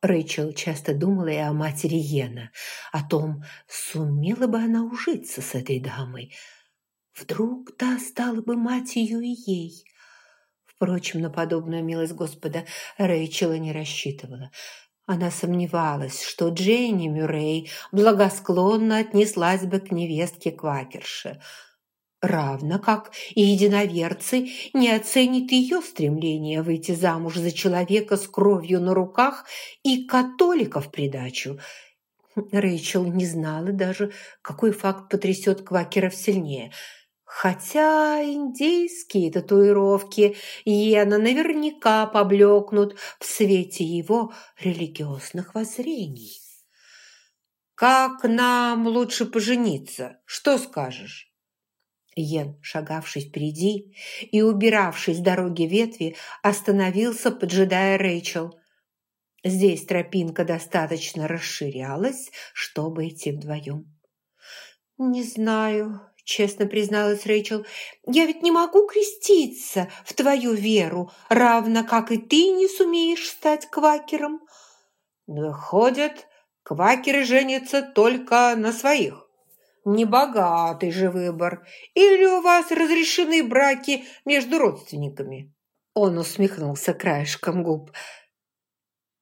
Рэйчел часто думала и о матери Йена, о том, сумела бы она ужиться с этой дамой. Вдруг та стала бы матерью и ей. Впрочем, на подобную милость Господа Рэйчела не рассчитывала. Она сомневалась, что Дженни Мюррей благосклонно отнеслась бы к невестке Квакерши – равно как и единоверцы не оценит ее стремление выйти замуж за человека с кровью на руках и католика в придачу. Рэйчел не знала даже, какой факт потрясет квакеров сильнее. Хотя индейские татуировки Йена наверняка поблекнут в свете его религиозных воззрений. «Как нам лучше пожениться? Что скажешь?» Йен, шагавший впереди и убиравший с дороги ветви, остановился, поджидая Рэйчел. Здесь тропинка достаточно расширялась, чтобы идти вдвоем. «Не знаю», – честно призналась Рэйчел. «Я ведь не могу креститься в твою веру, равно как и ты не сумеешь стать квакером». «Выходит, квакеры женятся только на своих». Небогатый же выбор. Или у вас разрешены браки между родственниками?» Он усмехнулся краешком губ.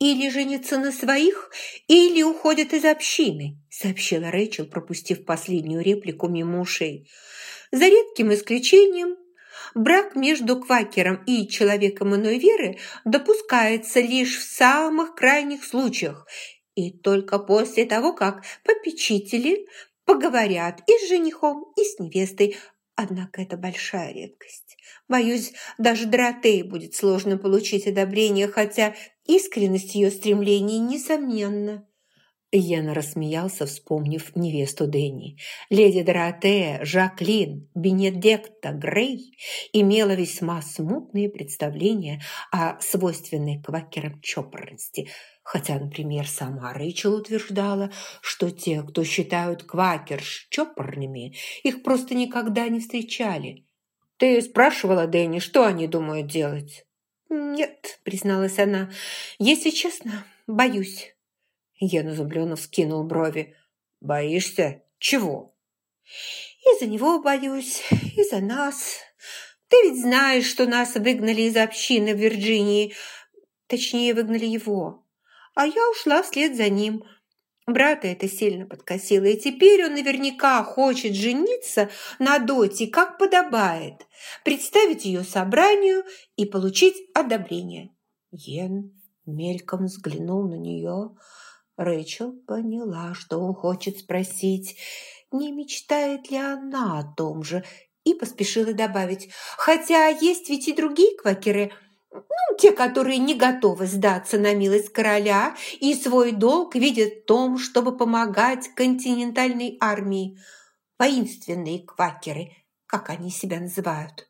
«Или женится на своих, или уходит из общины», сообщила Рэйчел, пропустив последнюю реплику мимо ушей. «За редким исключением брак между квакером и человеком иной веры допускается лишь в самых крайних случаях и только после того, как попечители Поговорят и с женихом, и с невестой. Однако это большая редкость. Боюсь, даже Доротее будет сложно получить одобрение, хотя искренность ее стремлений несомненна. Яна рассмеялся, вспомнив невесту Дэнни. Леди Доротея Жаклин Бенедекта Грей имела весьма смутные представления о свойственной квакерам чопорности – Хотя, например, сама Рэйчел утверждала, что те, кто считают квакерш чопорными, их просто никогда не встречали. «Ты спрашивала Дэнни, что они думают делать?» «Нет», – призналась она. «Если честно, боюсь». Я изумленно вскинул брови. «Боишься? Чего?» «И за него боюсь, и за нас. Ты ведь знаешь, что нас выгнали из общины в Вирджинии. Точнее, выгнали его а я ушла вслед за ним. Брата это сильно подкосило, и теперь он наверняка хочет жениться на Доте, как подобает, представить ее собранию и получить одобрение. Йен мельком взглянул на нее. Рэйчел поняла, что он хочет спросить, не мечтает ли она о том же, и поспешила добавить, «Хотя есть ведь и другие квакеры – ну, те, которые не готовы сдаться на милость короля и свой долг видят в том, чтобы помогать континентальной армии. Воинственные квакеры, как они себя называют.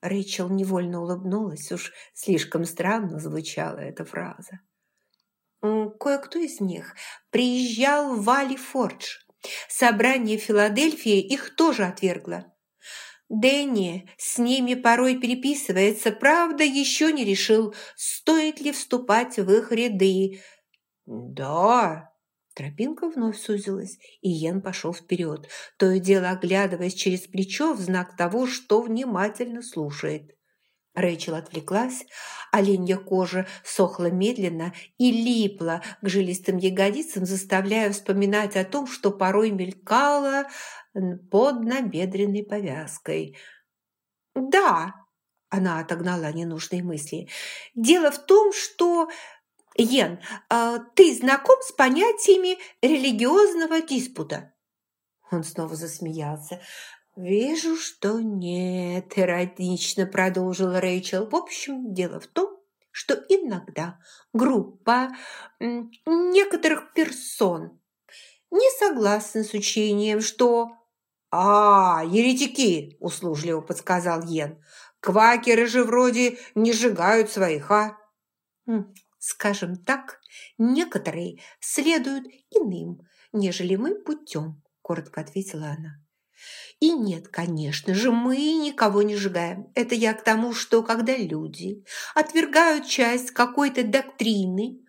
Рэйчел невольно улыбнулась, уж слишком странно звучала эта фраза. Кое-кто из них приезжал в Валли Фордж. Собрание Филадельфии их тоже отвергло. Дэнни с ними порой переписывается, правда, еще не решил, стоит ли вступать в их ряды. «Да!» Тропинка вновь сузилась, и Йен пошел вперед, то и дело оглядываясь через плечо в знак того, что внимательно слушает. Рэйчел отвлеклась, оленья кожа сохла медленно и липла к жилистым ягодицам, заставляя вспоминать о том, что порой мелькало под набедренной повязкой. «Да!» – она отогнала ненужные мысли. «Дело в том, что...» «Йен, а ты знаком с понятиями религиозного диспута?» Он снова засмеялся. «Вижу, что нет», – иронично продолжила Рэйчел. «В общем, дело в том, что иногда группа некоторых персон не согласна с учением, что «А, еретики!» – услужливо подсказал Йен. «Квакеры же вроде не сжигают своих, а?» «Скажем так, некоторые следуют иным, нежели мы путем», – коротко ответила она. И нет, конечно же, мы никого не сжигаем. Это я к тому, что когда люди отвергают часть какой-то доктрины,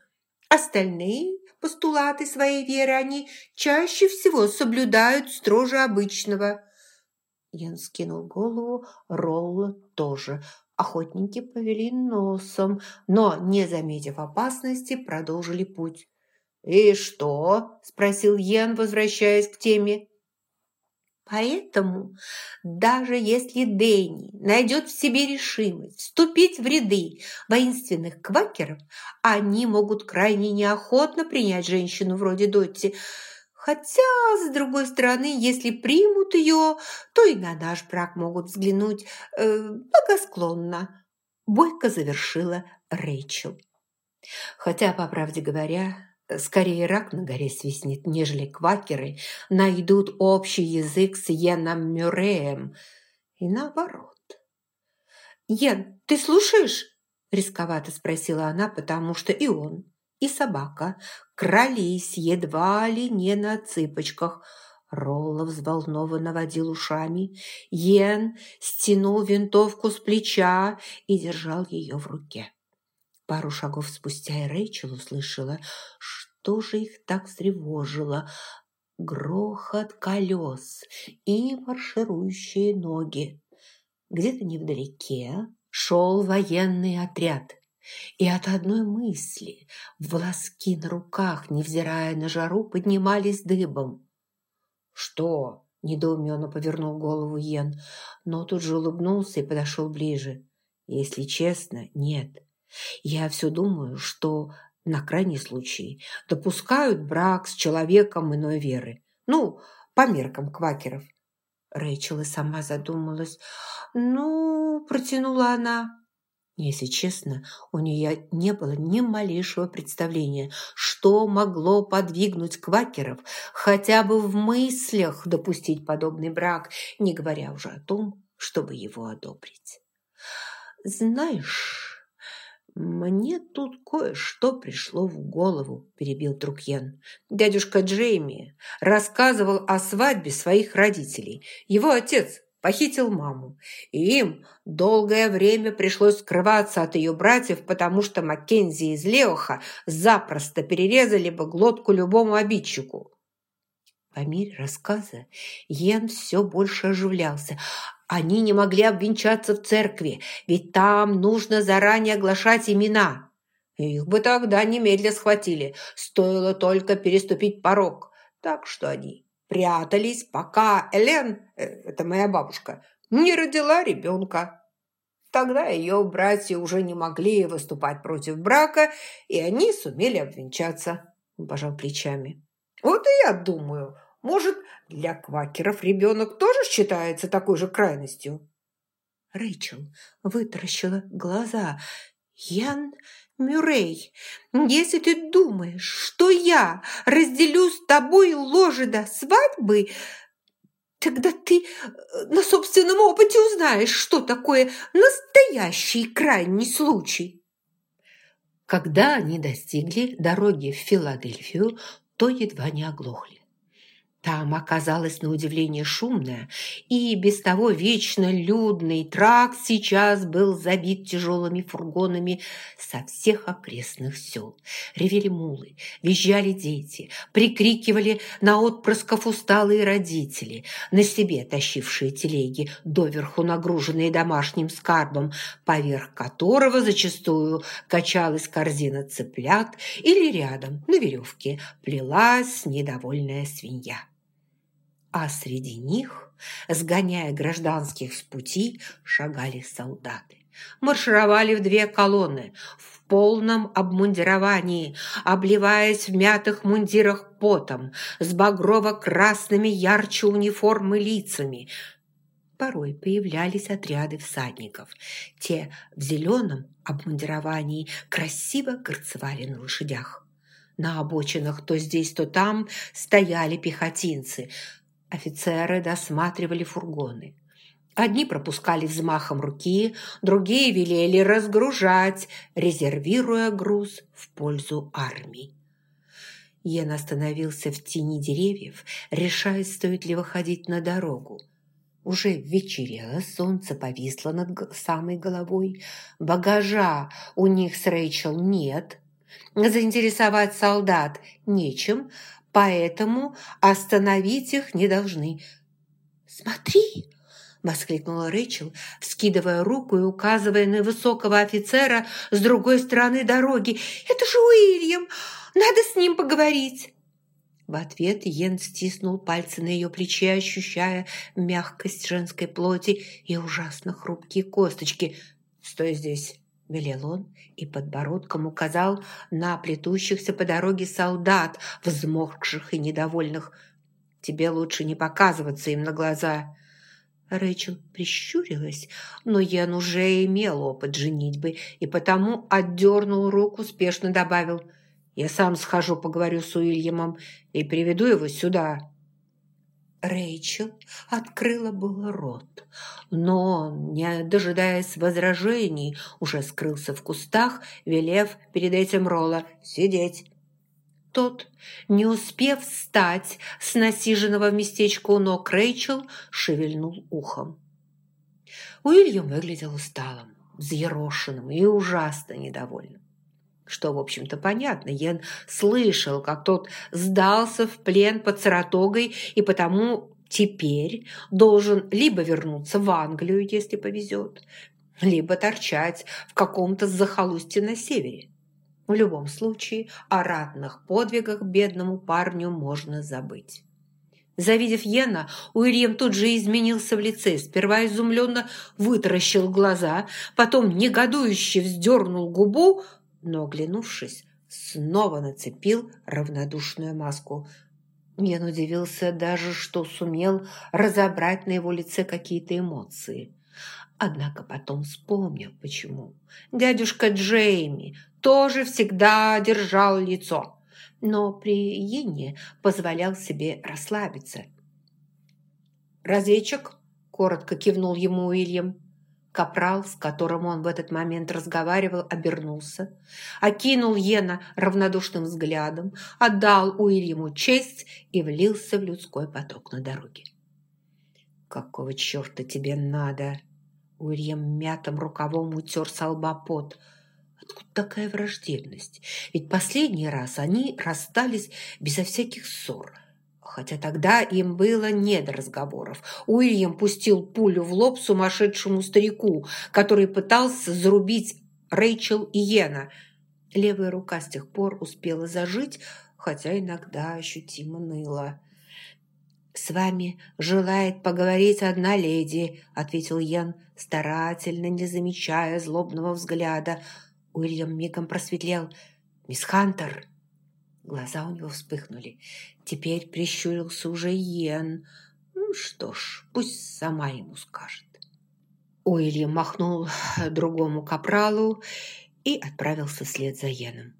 Остальные постулаты своей веры они чаще всего соблюдают строже обычного». Ян скинул голову, Ролла тоже. Охотники повели носом, но, не заметив опасности, продолжили путь. «И что?» – спросил Йен, возвращаясь к теме. Поэтому, даже если Дэнни найдет в себе решимость вступить в ряды воинственных квакеров, они могут крайне неохотно принять женщину вроде Дотти. Хотя, с другой стороны, если примут ее, то и на наш брак могут взглянуть э, благосклонно. Бойко завершила Рэйчел. Хотя, по правде говоря, Скорее рак на горе свистнет, нежели квакеры найдут общий язык с Йеном Мюрреем. И наоборот. «Йен, ты слушаешь?» – рисковато спросила она, потому что и он, и собака крались едва ли не на цыпочках. Ролло взволнованно водил ушами. Йен стянул винтовку с плеча и держал ее в руке. Пару шагов спустя и Рэйчел услышала, же их так встревожило. Грохот колес и марширующие ноги. Где-то невдалеке шел военный отряд. И от одной мысли волоски на руках, невзирая на жару, поднимались дыбом. «Что?» – недоуменно повернул голову Йен, но тут же улыбнулся и подошел ближе. «Если честно, нет. Я все думаю, что на крайний случай допускают брак с человеком иной веры. Ну, по меркам квакеров. Рэйчел и сама задумалась. «Ну, протянула она». Если честно, у нее не было ни малейшего представления, что могло подвигнуть квакеров хотя бы в мыслях допустить подобный брак, не говоря уже о том, чтобы его одобрить. «Знаешь...» «Мне тут кое-что пришло в голову», – перебил Трукьен. «Дядюшка Джейми рассказывал о свадьбе своих родителей. Его отец похитил маму, и им долгое время пришлось скрываться от ее братьев, потому что Маккензи из Леоха запросто перерезали бы глотку любому обидчику. По мере рассказа Йен все больше оживлялся. Они не могли обвенчаться в церкви, ведь там нужно заранее оглашать имена. Их бы тогда немедля схватили, стоило только переступить порог. Так что они прятались, пока Элен, э, это моя бабушка, не родила ребенка. Тогда ее братья уже не могли выступать против брака, и они сумели обвенчаться. Пожал плечами. Вот и я думаю, может, для квакеров ребенок тоже считается такой же крайностью? Рэйчел вытаращила глаза. «Ян Мюррей, если ты думаешь, что я разделю с тобой ложе до свадьбы, тогда ты э, на собственном опыте узнаешь, что такое настоящий крайний случай». Когда они достигли дороги в Филадельфию, то едва не оглохли. Там оказалось на удивление шумное, и без того вечно людный тракт сейчас был забит тяжелыми фургонами со всех окрестных сел. Ревели мулы, визжали дети, прикрикивали на отпрысков усталые родители, на себе тащившие телеги, доверху нагруженные домашним скарбом, поверх которого зачастую качалась корзина цыплят или рядом на веревке плелась недовольная свинья а среди них, сгоняя гражданских с пути, шагали солдаты. Маршировали в две колонны, в полном обмундировании, обливаясь в мятых мундирах потом, с багрово-красными ярче униформы лицами. Порой появлялись отряды всадников. Те в зеленом обмундировании красиво горцевали на лошадях. На обочинах то здесь, то там стояли пехотинцы – Офицеры досматривали фургоны. Одни пропускали взмахом руки, другие велели разгружать, резервируя груз в пользу армии. Йен остановился в тени деревьев, решая, стоит ли выходить на дорогу. Уже вечерело, солнце повисло над самой головой. Багажа у них с Рэйчел нет. Заинтересовать солдат нечем, поэтому остановить их не должны. «Смотри!» – воскликнула Рэйчел, вскидывая руку и указывая на высокого офицера с другой стороны дороги. «Это же Уильям! Надо с ним поговорить!» В ответ Йен стиснул пальцы на ее плече, ощущая мягкость женской плоти и ужасно хрупкие косточки. «Стой здесь!» – велел он и подбородком указал на плетущихся по дороге солдат, взмокших и недовольных. «Тебе лучше не показываться им на глаза!» Рэйчел прищурилась, но Ян уже имел опыт женитьбы и потому отдернул руку, спешно добавил «Я сам схожу, поговорю с Уильямом и приведу его сюда». Рэйчел открыла было рот, но, не дожидаясь возражений, уже скрылся в кустах, велев перед этим Ролла «Сидеть». Тот, не успев встать с насиженного в местечко у ног Рэйчел, шевельнул ухом. Уильям выглядел усталым, взъерошенным и ужасно недовольным. Что, в общем-то, понятно. Йен слышал, как тот сдался в плен под Саратогой и потому теперь должен либо вернуться в Англию, если повезет, либо торчать в каком-то захолустье на севере. В любом случае, о ратных подвигах бедному парню можно забыть. Завидев Йена, Уильям тут же изменился в лице. Сперва изумленно вытаращил глаза, потом негодующе вздернул губу, но, оглянувшись, снова нацепил равнодушную маску. Йен удивился даже, что сумел разобрать на его лице какие-то эмоции. Однако потом вспомнил, почему. Дядюшка Джейми тоже всегда держал лицо, но при Йене позволял себе расслабиться. «Разведчик?» – коротко кивнул ему Уильям. Капрал, с которым он в этот момент разговаривал, обернулся, окинул Йена равнодушным взглядом, отдал Уильяму честь и влился в людской поток на дороге. «Какого черта тебе надо?» Уильям мятым рукавом утер с лба пот – Откуда такая враждебность? Ведь последний раз они расстались безо всяких ссор. Хотя тогда им было не до разговоров. Уильям пустил пулю в лоб сумасшедшему старику, который пытался зарубить Рэйчел и Йена. Левая рука с тех пор успела зажить, хотя иногда ощутимо ныла. «С вами желает поговорить одна леди», — ответил Ян, старательно не замечая злобного взгляда. Уильям мигом просветлел. «Мисс Хантер!» Глаза у него вспыхнули. Теперь прищурился уже Йен. Ну что ж, пусть сама ему скажет. Уильям махнул другому капралу и отправился вслед за Йеном.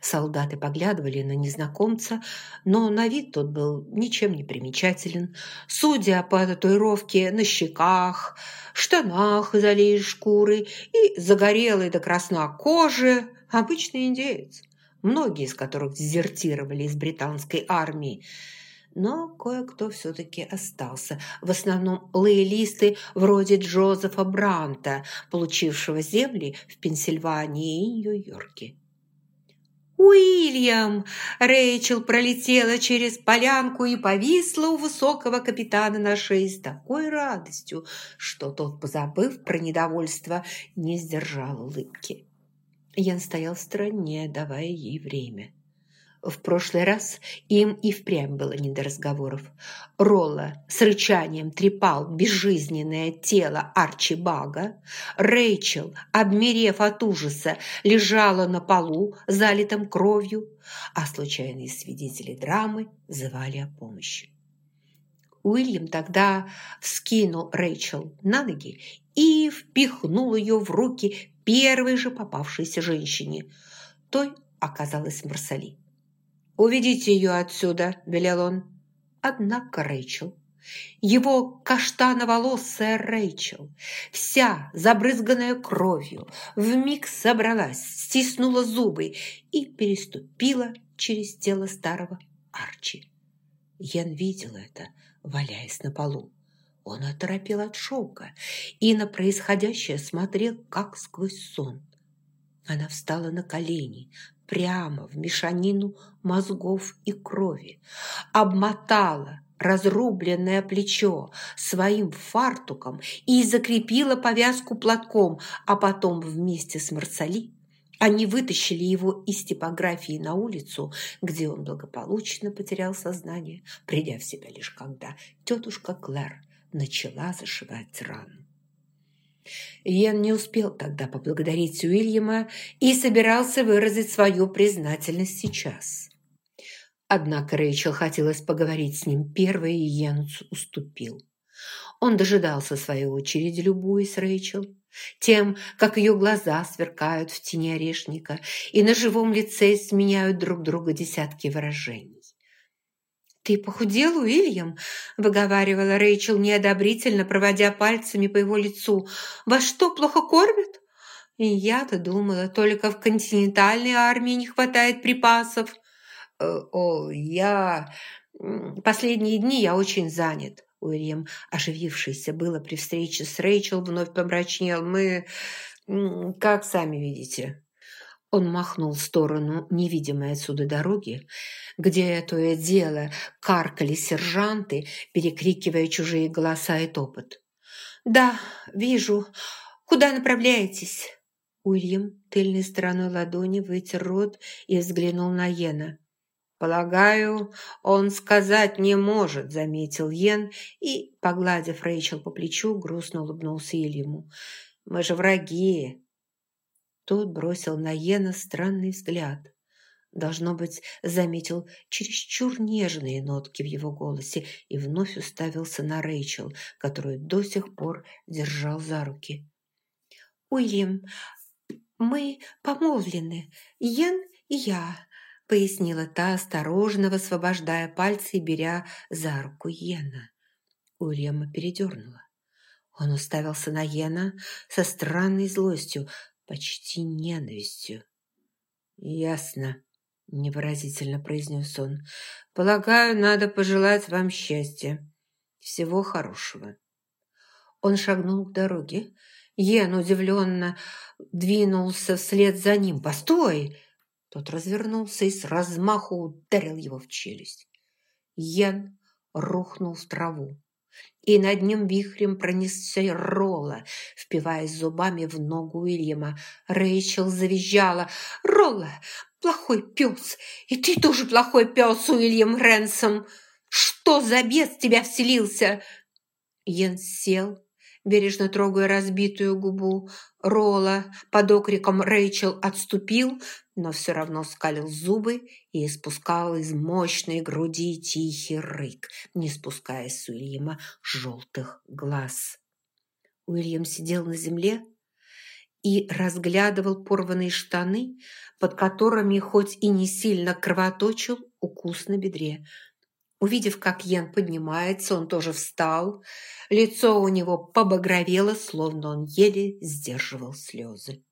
Солдаты поглядывали на незнакомца, но на вид тот был ничем не примечателен. Судя по татуировке на щеках, штанах из аллеи шкуры и загорелой до красна кожи, обычный индеец, многие из которых дезертировали из британской армии. Но кое-кто все-таки остался. В основном лоялисты вроде Джозефа Бранта, получившего земли в Пенсильвании и Нью-Йорке. «Уильям!» Рэйчел пролетела через полянку и повисла у высокого капитана на шее с такой радостью, что тот, позабыв про недовольство, не сдержал улыбки. Ян стоял в стороне, давая ей время. В прошлый раз им и впрямь было не до разговоров. Ролла с рычанием трепал безжизненное тело Арчи Бага. Рэйчел, обмерев от ужаса, лежала на полу, залитом кровью, а случайные свидетели драмы звали о помощи. Уильям тогда вскинул Рэйчел на ноги и впихнул ее в руки первой же попавшейся женщине. Той оказалась Марсали. «Уведите ее отсюда», – велел он. Однако Рэйчел, его каштановолосая Рэйчел, вся забрызганная кровью, вмиг собралась, стиснула зубы и переступила через тело старого Арчи. Ян видел это, валяясь на полу. Он оторопел от шока и на происходящее смотрел, как сквозь сон. Она встала на колени, прямо в мешанину мозгов и крови, обмотала разрубленное плечо своим фартуком и закрепила повязку платком, а потом вместе с Марсали они вытащили его из типографии на улицу, где он благополучно потерял сознание, придя в себя лишь когда тетушка Клэр начала зашивать рану. Йен не успел тогда поблагодарить Уильяма и собирался выразить свою признательность сейчас. Однако Рэйчел хотелось поговорить с ним первой, и Йен уступил. Он дожидался своей очереди, любуясь Рэйчел, тем, как ее глаза сверкают в тени орешника и на живом лице сменяют друг друга десятки выражений. «Ты похудел, Уильям?» – выговаривала Рэйчел неодобрительно, проводя пальцами по его лицу. «Вас что, плохо кормят?» И я-то думала, только в континентальной армии не хватает припасов. «Э, «О, я... Последние дни я очень занят». Уильям, оживившийся было при встрече с Рэйчел, вновь помрачнел. «Мы, как сами видите». Он махнул в сторону невидимой отсюда дороги, где то и дело каркали сержанты, перекрикивая чужие голоса и топот. «Да, вижу. Куда направляетесь?» Уильям тыльной стороной ладони вытер рот и взглянул на Йена. «Полагаю, он сказать не может», — заметил Йен и, погладив Рэйчел по плечу, грустно улыбнулся Ильему. «Мы же враги, тот бросил на Йена странный взгляд. Должно быть, заметил чересчур нежные нотки в его голосе и вновь уставился на Рэйчел, которую до сих пор держал за руки. «Уильям, мы помолвлены, Йен и я», — пояснила та, осторожно высвобождая пальцы и беря за руку Йена. Уильяма передернула. Он уставился на Йена со странной злостью, почти ненавистью. «Ясно», – невыразительно произнес он. «Полагаю, надо пожелать вам счастья. Всего хорошего». Он шагнул к дороге. Йен удивленно двинулся вслед за ним. «Постой!» Тот развернулся и с размаху ударил его в челюсть. Йен рухнул в траву и над ним вихрем пронесся Ролла, впиваясь зубами в ногу Уильяма. Рэйчел завизжала. «Ролла, плохой пес! И ты тоже плохой пес, Уильям Ренсом! Что за бес тебя вселился?» Йен сел, бережно трогая разбитую губу. Ролла под окриком Рэйчел отступил, но все равно скалил зубы и испускал из мощной груди тихий рык, не спуская с Уильяма желтых глаз. Уильям сидел на земле и разглядывал порванные штаны, под которыми хоть и не сильно кровоточил укус на бедре. Увидев, как Йен поднимается, он тоже встал. Лицо у него побагровело, словно он еле сдерживал слезы.